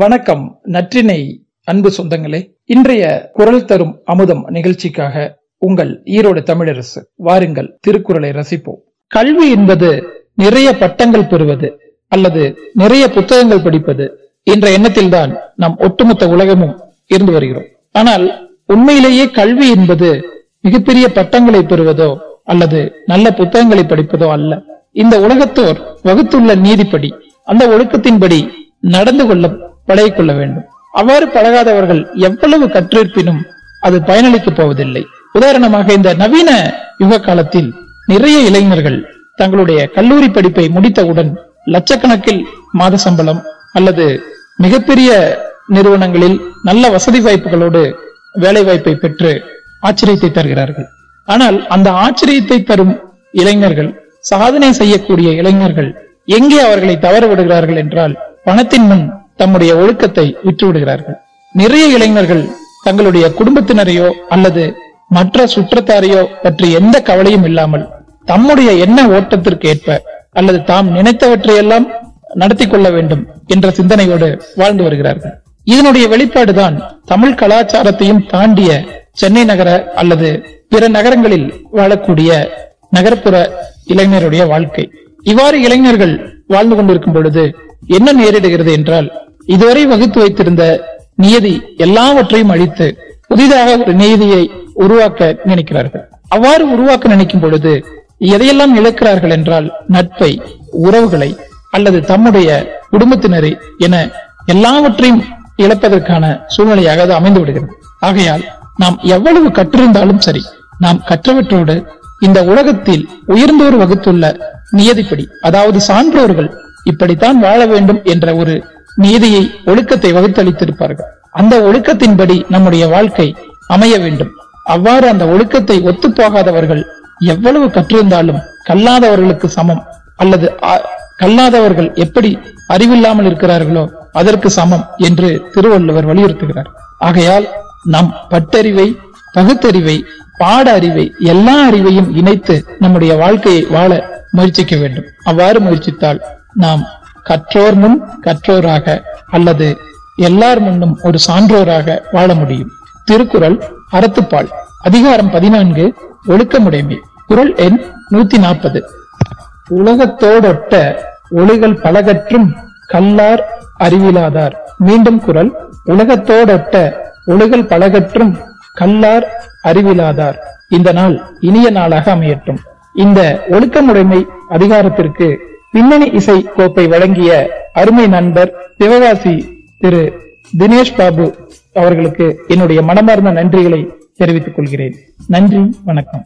வணக்கம் நற்றினை அன்பு சொந்தங்களே. இன்றைய குரல் தரும் அமுதம் நிகழ்ச்சிக்காக உங்கள் ஈரோடு தமிழரசு வாருங்கள் திருக்குறளை ரசிப்போம். கல்வி என்பது நிறைய பட்டங்கள் பெறுவது அல்லது நிறைய புத்தகங்கள் படிப்பது என்ற எண்ணத்தில்தான் நம் ஒட்டுமொத்த உலகமும் இருந்து வருகிறோம். ஆனால் உண்மையிலேயே கல்வி என்பது மிகப்பெரிய பட்டங்களை பெறுவதோ அல்லது நல்ல புத்தகங்களை படிப்பதோ அல்ல. இந்த உலகத்தோர் வகுத்துள்ள நீதிப்படி அந்த ஒழுக்கத்தின்படி நடந்து கொள்ள பழகிக்கொள்ள வேண்டும். அவ்வாறு பழகாதவர்கள் எவ்வளவு கற்றிருப்பினும் அது பயனளிக்கப் போவதில்லை. உதாரணமாக இந்த நவீன யுக காலத்தில் நிறைய இளைஞர்கள் தங்களுடைய கல்லூரி படிப்பை முடித்தவுடன் லட்சக்கணக்கில் மாத சம்பளம் அல்லது மிகப்பெரிய நிறுவனங்களில் நல்ல வசதி வாய்ப்புகளோடு வேலை வாய்ப்பை பெற்று ஆச்சரியத்தை தருகிறார்கள். ஆனால் அந்த ஆச்சரியத்தை தரும் இளைஞர்கள் சாதனை செய்யக்கூடிய இளைஞர்கள் எங்கே அவர்களை தவற விடுகிறார்கள் என்றால் பணத்தின் முன் தம்முடைய ஒழுக்கத்தை விற்றுவிடுகிறார்கள் நிறைய இளைஞர்கள் தங்களுடைய குடும்பத்தினரையோ அல்லது மற்ற சுற்றத்தாரையோ பற்றி எந்த கவலையும் இல்லாமல் தம்முடைய எண்ண ஓட்டத்திற்கு ஏற்ப அல்லது தாம் நினைத்தவற்றையெல்லாம் நடத்தி கொள்ள வேண்டும் என்ற சிந்தனையோடு வாழ்ந்து வருகிறார்கள். இதனுடைய வெளிப்பாடுதான் தமிழ் கலாச்சாரத்தையும் தாண்டிய சென்னை நகர அல்லது பிற நகரங்களில் வாழக்கூடிய நகர்ப்புற இளைஞருடைய வாழ்க்கை. இவ்வாறு இளைஞர்கள் வாழ்ந்து கொண்டிருக்கும் பொழுது என்ன நேரிடுகிறது என்றால் இதுவரை வகுத்து வைத்திருந்த நியதி எல்லாவற்றையும் அழித்து புதிதாக ஒரு நியதியை உருவாக்க நினைக்கிறார்கள். அவ்வாறு உருவாக்க நினைக்கும் பொழுது எதையெல்லாம் இழக்கிறார்கள் என்றால் நட்பை உறவுகளை அல்லது தம்முடைய குடும்பத்தினரை என எல்லாவற்றையும் இழப்பதற்கான சூழ்நிலையாக அது அமைந்து விடுகிறது. ஆகையால் நாம் எவ்வளவு கற்றிருந்தாலும் சரி நாம் கற்றவற்றோடு இந்த உலகத்தில் உயர்ந்தோர் வகுத்துள்ள நியதிப்படி அதாவது சான்றோர்கள் இப்படித்தான் வாழ வேண்டும் என்ற ஒரு நீதியை ஒழுக்கத்தை வகுத்தளித்திருப்பார்கள். அந்த ஒழுக்கத்தின்படி நம்முடைய வாழ்க்கை அமைய வேண்டும். அவ்வாறு அந்த ஒழுக்கத்தை ஒத்துப்போகாதவர்கள் எவ்வளவு கற்றிருந்தாலும் கல்லாதவர்களுக்கு சமம். அல்லது கல்லாதவர்கள் எப்படி அறிவில்லாமல் இருக்கிறார்களோ அதற்கு சமம் என்று திருவள்ளுவர் வலியுறுத்துகிறார். ஆகையால் நம் பட்டறிவை பகுத்தறிவை பாட அறிவை எல்லா அறிவையும் இணைத்து நம்முடைய வாழ்க்கையை வாழ முயற்சிக்க வேண்டும். அவ்வாறு முயற்சித்தால் நாம் கற்றோர் முன் கற்றோராக அல்லது எல்லார் முன்னும் ஒரு சான்றோராக வாழ முடியும். திருக்குறள் அறத்துப்பால் அதிகாரம் பதினான்கு ஒழுக்கமுடைமை. குரல் எண் நூத்தி நாற்பது உலகத்தோடொட்ட ஒளிகள் பலகற்றும் கல்லார் அறிவிலாதார். மீண்டும் குரல் உலகத்தோடொட்ட ஒளிகள் பலகற்றும் கல்லார் அறிவிலாதார். இந்த நாள் இனிய நாளாக அமையட்டும். இந்த ஒழுக்கமுடைமை அதிகாரத்திற்கு பின்னணி இசை கோப்பை வழங்கிய அருமை நண்பர் சிவகாசி திரு தினேஷ் பாபு அவர்களுக்கு என்னுடைய மனமார்ந்த நன்றிகளை தெரிவித்துக் கொள்கிறேன். நன்றி வணக்கம்.